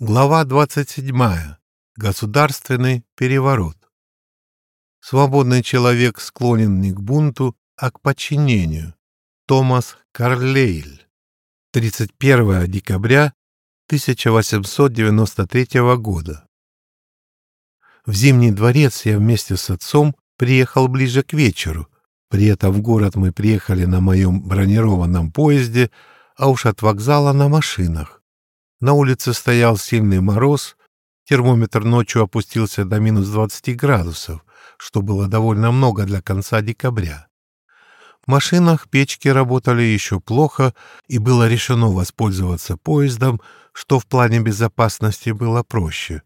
Глава 27. Государственный переворот. Свободный человек склонен не к бунту, а к подчинению. Томас Карлейль. 31 декабря 1893 года. В Зимний дворец я вместе с отцом приехал ближе к вечеру. При этом в город мы приехали на моем бронированном поезде, а уж от вокзала на машинах. На улице стоял сильный мороз, термометр ночью опустился до минус 20 градусов, что было довольно много для конца декабря. В машинах печки работали еще плохо, и было решено воспользоваться поездом, что в плане безопасности было проще.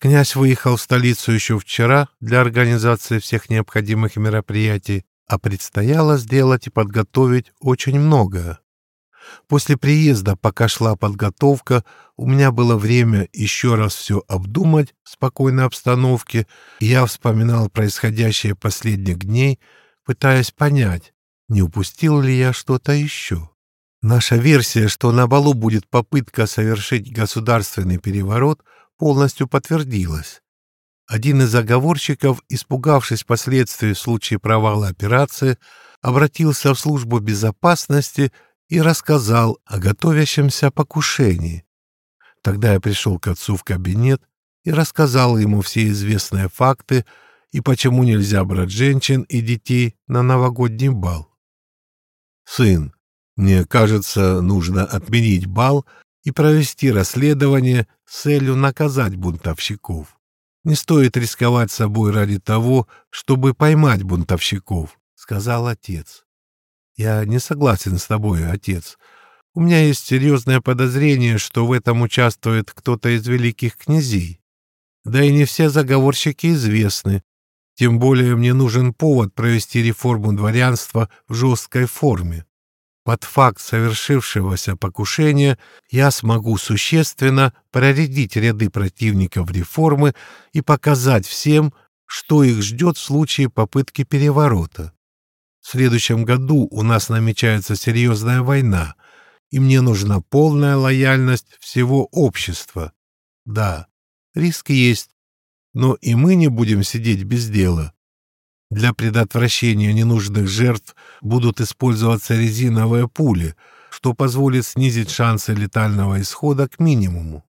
Князь выехал в столицу еще вчера для организации всех необходимых мероприятий, а предстояло сделать и подготовить очень многое. После приезда, пока шла подготовка, у меня было время еще раз все обдумать в спокойной обстановке, я вспоминал происходящее последних дней, пытаясь понять, не упустил ли я что-то еще. Наша версия, что на балу будет попытка совершить государственный переворот, полностью подтвердилась. Один из заговорщиков, испугавшись последствий в случае провала операции, обратился в службу безопасности и рассказал о готовящемся покушении. Тогда я пришел к отцу в кабинет и рассказал ему все известные факты и почему нельзя брать женщин и детей на новогодний бал. «Сын, мне кажется, нужно отменить бал и провести расследование с целью наказать бунтовщиков. Не стоит рисковать собой ради того, чтобы поймать бунтовщиков», — сказал отец. Я не согласен с тобой, отец. У меня есть серьезное подозрение, что в этом участвует кто-то из великих князей. Да и не все заговорщики известны. Тем более мне нужен повод провести реформу дворянства в жесткой форме. Под факт совершившегося покушения я смогу существенно проредить ряды противников реформы и показать всем, что их ждет в случае попытки переворота. В следующем году у нас намечается серьезная война, и мне нужна полная лояльность всего общества. Да, риск есть, но и мы не будем сидеть без дела. Для предотвращения ненужных жертв будут использоваться резиновые пули, что позволит снизить шансы летального исхода к минимуму.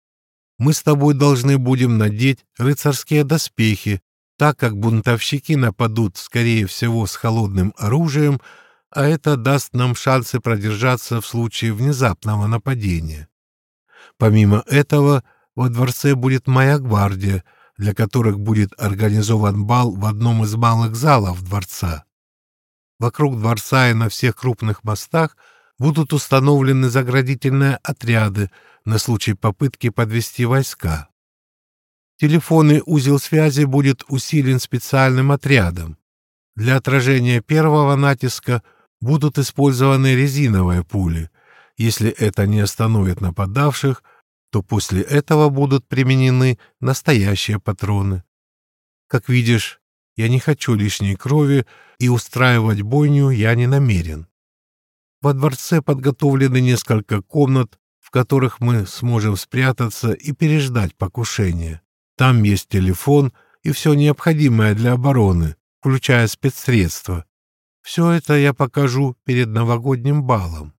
Мы с тобой должны будем надеть рыцарские доспехи, так как бунтовщики нападут, скорее всего, с холодным оружием, а это даст нам шансы продержаться в случае внезапного нападения. Помимо этого, во дворце будет моя гвардия, для которых будет организован бал в одном из малых залов дворца. Вокруг дворца и на всех крупных мостах будут установлены заградительные отряды на случай попытки подвести войска. Телефонный узел связи будет усилен специальным отрядом. Для отражения первого натиска будут использованы резиновые пули. Если это не остановит нападавших, то после этого будут применены настоящие патроны. Как видишь, я не хочу лишней крови, и устраивать бойню я не намерен. Во дворце подготовлены несколько комнат, в которых мы сможем спрятаться и переждать покушение. Там есть телефон и все необходимое для обороны, включая спецсредства. Все это я покажу перед новогодним балом.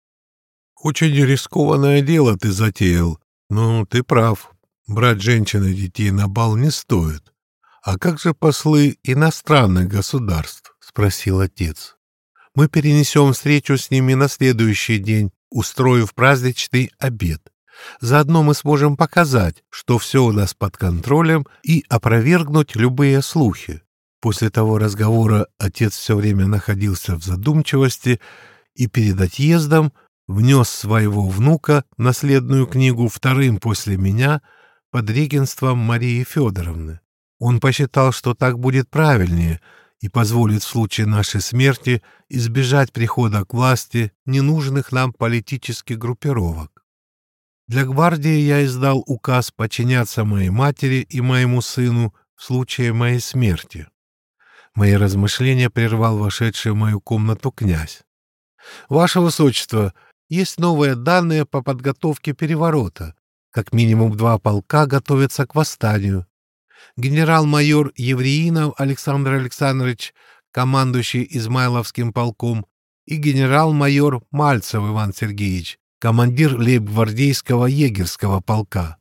Очень рискованное дело ты затеял, но ты прав. Брать женщин и детей на бал не стоит. А как же послы иностранных государств? Спросил отец. Мы перенесем встречу с ними на следующий день, устроив праздничный обед. Заодно мы сможем показать, что все у нас под контролем, и опровергнуть любые слухи. После того разговора отец все время находился в задумчивости и перед отъездом внес своего внука наследную книгу вторым после меня под регенством Марии Федоровны. Он посчитал, что так будет правильнее и позволит в случае нашей смерти избежать прихода к власти ненужных нам политических группировок. Для гвардии я издал указ подчиняться моей матери и моему сыну в случае моей смерти. Мои размышления прервал вошедший в мою комнату князь. «Ваше Высочество, есть новые данные по подготовке переворота. Как минимум два полка готовятся к восстанию. Генерал-майор Евреинов Александр Александрович, командующий Измайловским полком, и генерал-майор Мальцев Иван Сергеевич, командир лейб-гвардейского егерского полка.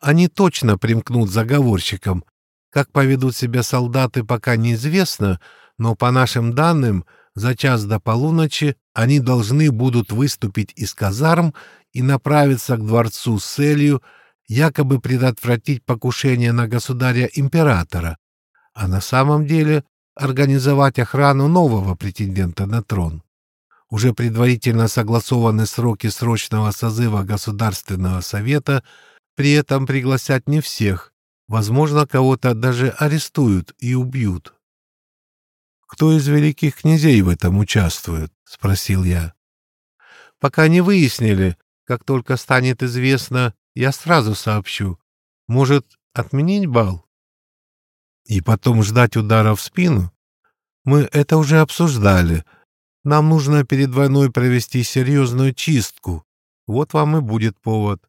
Они точно примкнут заговорщикам. Как поведут себя солдаты, пока неизвестно, но по нашим данным, за час до полуночи они должны будут выступить из казарм и направиться к дворцу с целью якобы предотвратить покушение на государя-императора, а на самом деле организовать охрану нового претендента на трон. Уже предварительно согласованы сроки срочного созыва Государственного совета, при этом пригласят не всех, возможно, кого-то даже арестуют и убьют. «Кто из великих князей в этом участвует?» — спросил я. «Пока не выяснили. Как только станет известно, я сразу сообщу. Может, отменить бал?» «И потом ждать удара в спину?» «Мы это уже обсуждали. Нам нужно перед войной провести серьезную чистку. Вот вам и будет повод».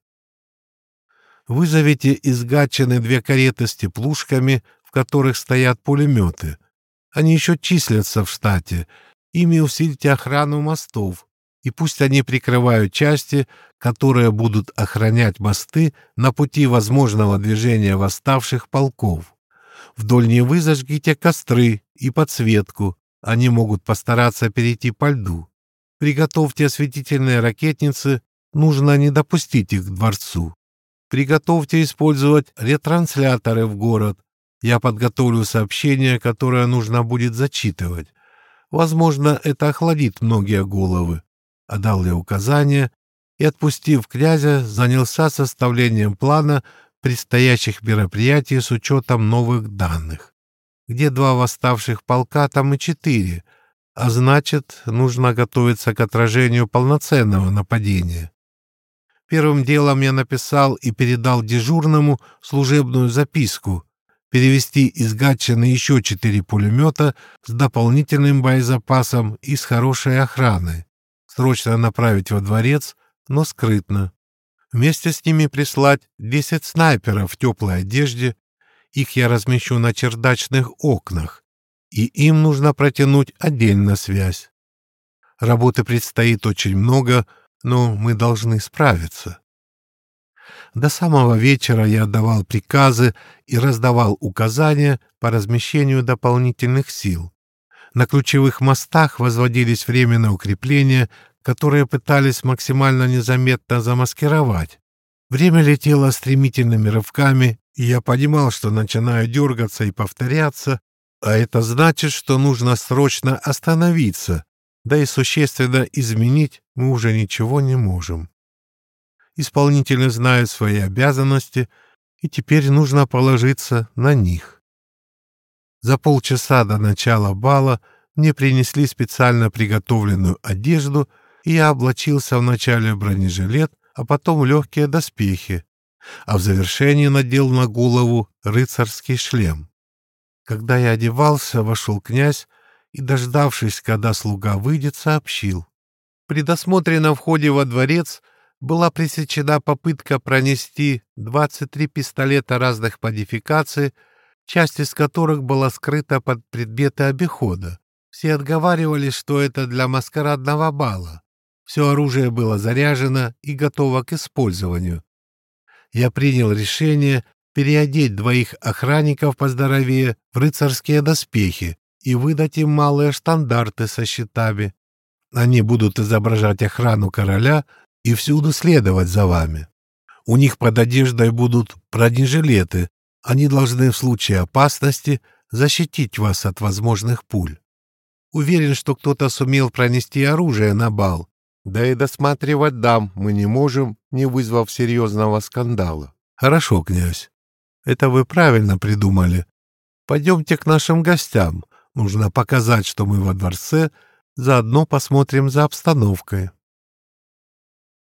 «Вызовите из Гатчины две кареты с теплушками, в которых стоят пулеметы. Они еще числятся в штате. Ими усильте охрану мостов, и пусть они прикрывают части, которые будут охранять мосты на пути возможного движения восставших полков. Вдоль Невы зажгите костры и подсветку, они могут постараться перейти по льду. Приготовьте осветительные ракетницы, нужно не допустить их к дворцу. Приготовьте использовать ретрансляторы в город, я подготовлю сообщение, которое нужно будет зачитывать. Возможно, это охладит многие головы. Отдал я указания и, отпустив князя, занялся составлением плана предстоящих мероприятий с учетом новых данных. Где два восставших полка, там и четыре, а значит, нужно готовиться к отражению полноценного нападения. Первым делом я написал и передал дежурному служебную записку, перевести из Гатчины еще четыре пулемета с дополнительным боезапасом и с хорошей охраной, срочно направить во дворец, но скрытно. Вместе с ними прислать десять снайперов в теплой одежде, их я размещу на чердачных окнах, и им нужно протянуть отдельно связь. Работы предстоит очень много, но мы должны справиться. До самого вечера я отдавал приказы и раздавал указания по размещению дополнительных сил. На ключевых мостах возводились временные укрепления, которые пытались максимально незаметно замаскировать. Время летело стремительными рывками, и я понимал, что начинаю дергаться и повторяться, а это значит, что нужно срочно остановиться, да и существенно изменить мы уже ничего не можем исполнительно знают свои обязанности, и теперь нужно положиться на них. За полчаса до начала бала мне принесли специально приготовленную одежду, и я облачился в бронежилет, а потом легкие доспехи, а в завершении надел на голову рыцарский шлем. Когда я одевался, вошел князь и, дождавшись, когда слуга выйдет, сообщил. При досмотре на входе во дворец — была пресечена попытка пронести 23 пистолета разных модификаций, часть из которых была скрыта под предметы обихода. Все отговаривались, что это для маскарадного бала. Все оружие было заряжено и готово к использованию. Я принял решение переодеть двоих охранников поздоровее в рыцарские доспехи и выдать им малые штандарты со щитами. Они будут изображать охрану короля — и всюду следовать за вами. У них под одеждой будут бронежилеты, они должны в случае опасности защитить вас от возможных пуль. Уверен, что кто-то сумел пронести оружие на бал, да и досматривать дам мы не можем, не вызвав серьезного скандала. Хорошо, князь. Это вы правильно придумали. Пойдемте к нашим гостям. Нужно показать, что мы во дворце, заодно посмотрим за обстановкой.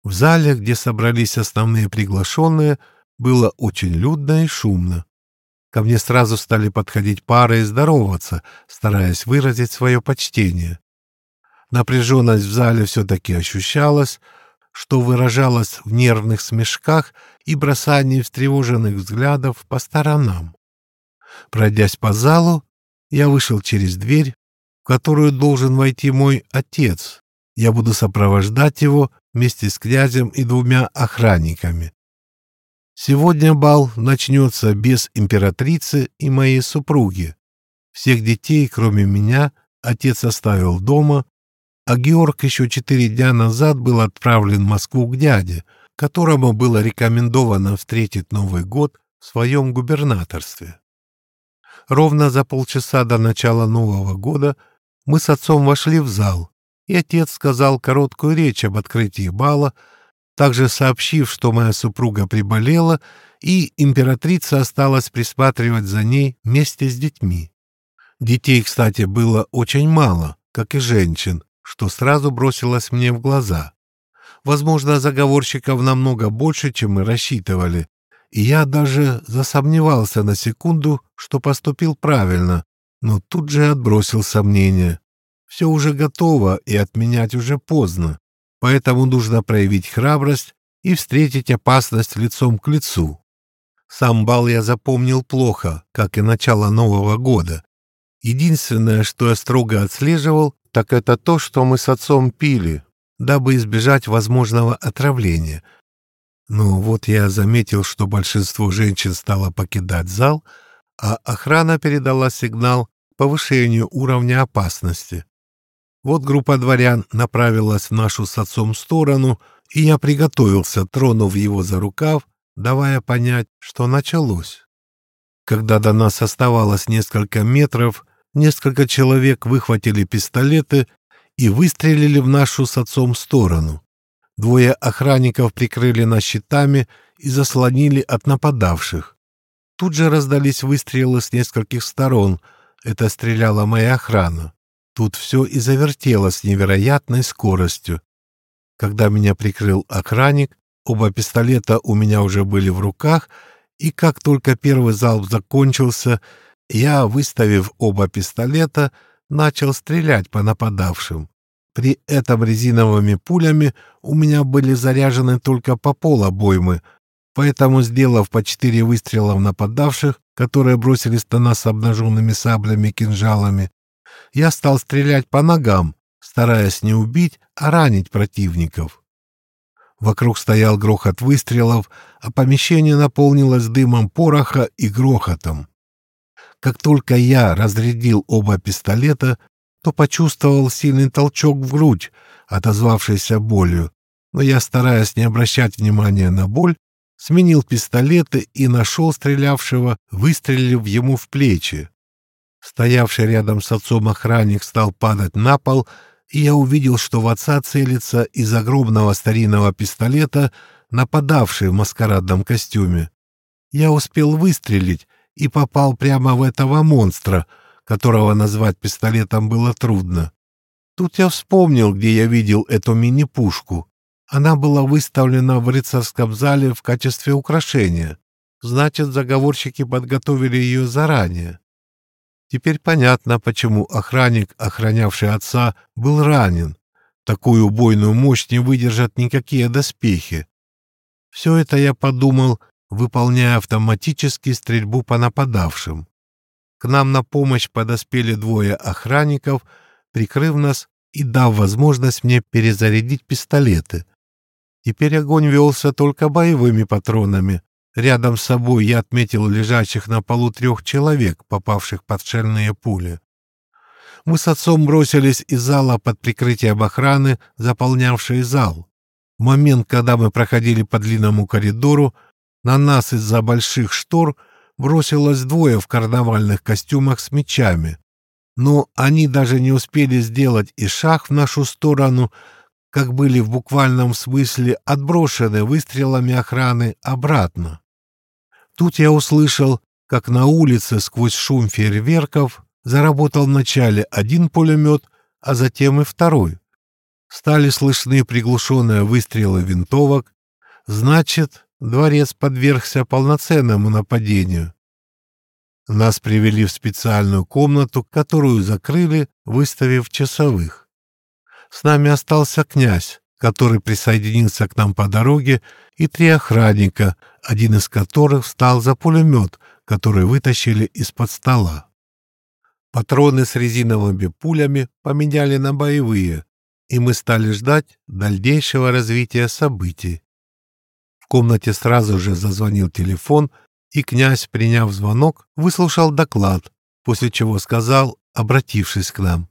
В зале, где собрались основные приглашенные, было очень людно и шумно. Ко мне сразу стали подходить пары и здороваться, стараясь выразить свое почтение. Напряженность в зале все-таки ощущалась, что выражалось в нервных смешках и бросании встревоженных взглядов по сторонам. Пройдясь по залу, я вышел через дверь, в которую должен войти мой отец. Я буду сопровождать его вместе с князем и двумя охранниками. Сегодня бал начнется без императрицы и моей супруги. Всех детей, кроме меня, отец оставил дома, а Георг еще четыре дня назад был отправлен в Москву к дяде, которому было рекомендовано встретить Новый год в своем губернаторстве. Ровно за полчаса до начала Нового года мы с отцом вошли в зал, и отец сказал короткую речь об открытии бала, также сообщив, что моя супруга приболела, и императрица осталась присматривать за ней вместе с детьми. Детей, кстати, было очень мало, как и женщин, что сразу бросилось мне в глаза. Возможно, заговорщиков намного больше, чем мы рассчитывали, и я даже засомневался на секунду, что поступил правильно, но тут же отбросил сомнения. Все уже готово, и отменять уже поздно, поэтому нужно проявить храбрость и встретить опасность лицом к лицу. Сам бал я запомнил плохо, как и начало Нового года. Единственное, что я строго отслеживал, так это то, что мы с отцом пили, дабы избежать возможного отравления — ну вот я заметил, что большинство женщин стало покидать зал, а охрана передала сигнал повышению уровня опасности. Вот группа дворян направилась в нашу с отцом сторону, и я приготовился, тронув его за рукав, давая понять, что началось. Когда до нас оставалось несколько метров, несколько человек выхватили пистолеты и выстрелили в нашу с отцом сторону. Двое охранников прикрыли нас щитами и заслонили от нападавших. Тут же раздались выстрелы с нескольких сторон. Это стреляла моя охрана. Тут все и завертелось с невероятной скоростью. Когда меня прикрыл охранник, оба пистолета у меня уже были в руках, и как только первый залп закончился, я, выставив оба пистолета, начал стрелять по нападавшим. При этом резиновыми пулями у меня были заряжены только по пол обоймы, поэтому, сделав по четыре выстрела в нападавших, которые бросились на нас обнаженными саблями и кинжалами, я стал стрелять по ногам, стараясь не убить, а ранить противников. Вокруг стоял грохот выстрелов, а помещение наполнилось дымом пороха и грохотом. Как только я разрядил оба пистолета, то почувствовал сильный толчок в грудь, отозвавшийся болью, но я, стараясь не обращать внимания на боль, сменил пистолеты и нашел стрелявшего, выстрелив ему в плечи. Стоявший рядом с отцом охранник стал падать на пол, и я увидел, что в отца целится из огромного старинного пистолета нападавший в маскарадном костюме. Я успел выстрелить и попал прямо в этого монстра — которого назвать пистолетом было трудно. Тут я вспомнил, где я видел эту мини-пушку. Она была выставлена в рыцарском зале в качестве украшения. Значит, заговорщики подготовили ее заранее. Теперь понятно, почему охранник, охранявший отца, был ранен. Такую убойную мощь не выдержат никакие доспехи. Все это я подумал, выполняя автоматически стрельбу по нападавшим. К нам на помощь подоспели двое охранников, прикрыв нас и дав возможность мне перезарядить пистолеты. Теперь огонь велся только боевыми патронами. Рядом с собой я отметил лежащих на полу трех человек, попавших под шальные пули. Мы с отцом бросились из зала под прикрытием охраны, заполнявшей зал. В момент, когда мы проходили по длинному коридору, на нас из-за больших штор — бросилось двое в карнавальных костюмах с мечами. Но они даже не успели сделать и шаг в нашу сторону, как были в буквальном смысле отброшены выстрелами охраны обратно. Тут я услышал, как на улице сквозь шум фейерверков заработал вначале один пулемет, а затем и второй. Стали слышны приглушенные выстрелы винтовок. Значит, дворец подвергся полноценному нападению. Нас привели в специальную комнату, которую закрыли, выставив часовых. С нами остался князь, который присоединился к нам по дороге, и три охранника, один из которых встал за пулемет, который вытащили из-под стола. Патроны с резиновыми пулями поменяли на боевые, и мы стали ждать дальнейшего развития событий. В комнате сразу же зазвонил телефон, и князь, приняв звонок, выслушал доклад, после чего сказал, обратившись к нам.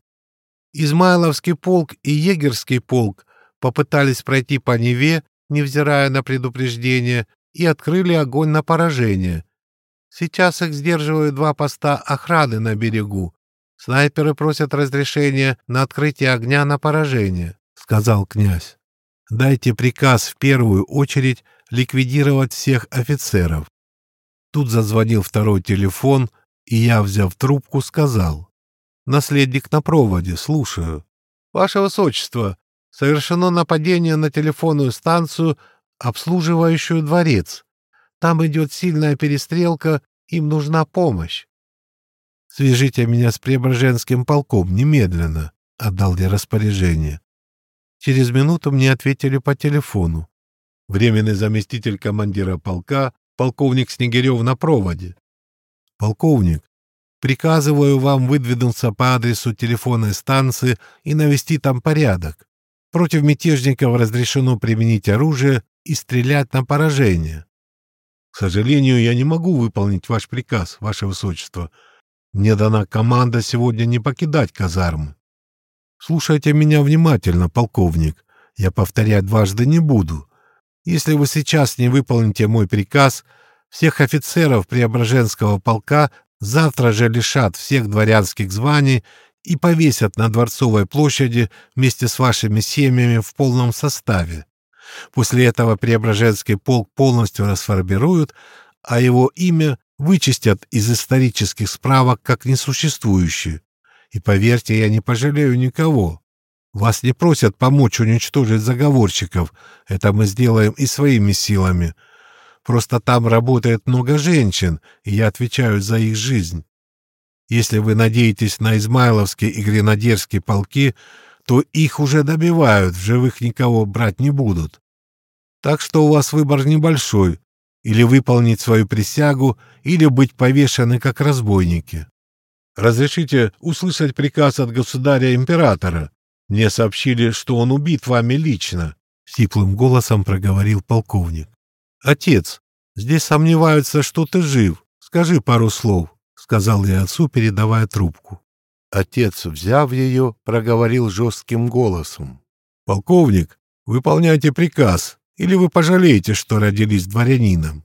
Измайловский полк и егерский полк попытались пройти по Неве, невзирая на предупреждение, и открыли огонь на поражение. Сейчас их сдерживают два поста охраны на берегу. Снайперы просят разрешения на открытие огня на поражение, — сказал князь. Дайте приказ в первую очередь ликвидировать всех офицеров. Тут зазвонил второй телефон, и я, взяв трубку, сказал. Наследник на проводе, слушаю. Ваше Высочество, совершено нападение на телефонную станцию, обслуживающую дворец. Там идет сильная перестрелка, им нужна помощь. Свяжите меня с Преображенским полком немедленно, — отдал я распоряжение. Через минуту мне ответили по телефону. Временный заместитель командира полка, полковник Снегирев на проводе. Полковник, приказываю вам выдвинуться по адресу телефонной станции и навести там порядок. Против мятежников разрешено применить оружие и стрелять на поражение. К сожалению, я не могу выполнить ваш приказ, ваше высочество. Мне дана команда сегодня не покидать казармы. Слушайте меня внимательно, полковник. Я повторять дважды не буду. Если вы сейчас не выполните мой приказ, всех офицеров Преображенского полка завтра же лишат всех дворянских званий и повесят на Дворцовой площади вместе с вашими семьями в полном составе. После этого Преображенский полк полностью расформируют, а его имя вычистят из исторических справок как несуществующее. И поверьте, я не пожалею никого. Вас не просят помочь уничтожить заговорщиков. Это мы сделаем и своими силами. Просто там работает много женщин, и я отвечаю за их жизнь. Если вы надеетесь на Измайловские и Гренадерские полки, то их уже добивают, в живых никого брать не будут. Так что у вас выбор небольшой — или выполнить свою присягу, или быть повешены как разбойники. Разрешите услышать приказ от государя-императора. Мне сообщили, что он убит вами лично, — сиплым голосом проговорил полковник. Отец, здесь сомневаются, что ты жив. Скажи пару слов, — сказал я отцу, передавая трубку. Отец, взяв ее, проговорил жестким голосом. «Полковник, выполняйте приказ, или вы пожалеете, что родились дворянином?»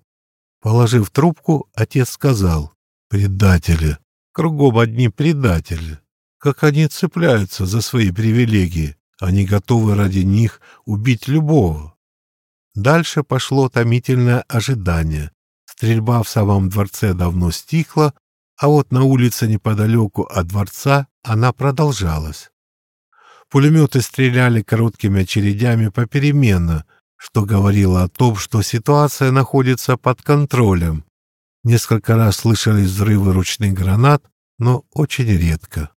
Положив трубку, отец сказал, «Предатели! Кругом одни предатели! Как они цепляются за свои привилегии! Они готовы ради них убить любого!» Дальше пошло томительное ожидание. Стрельба в самом дворце давно стихла, а вот на улице неподалеку от дворца она продолжалась. Пулеметы стреляли короткими очередями попеременно, что говорило о том, что ситуация находится под контролем. Несколько раз слышались взрывы ручных гранат, но очень редко.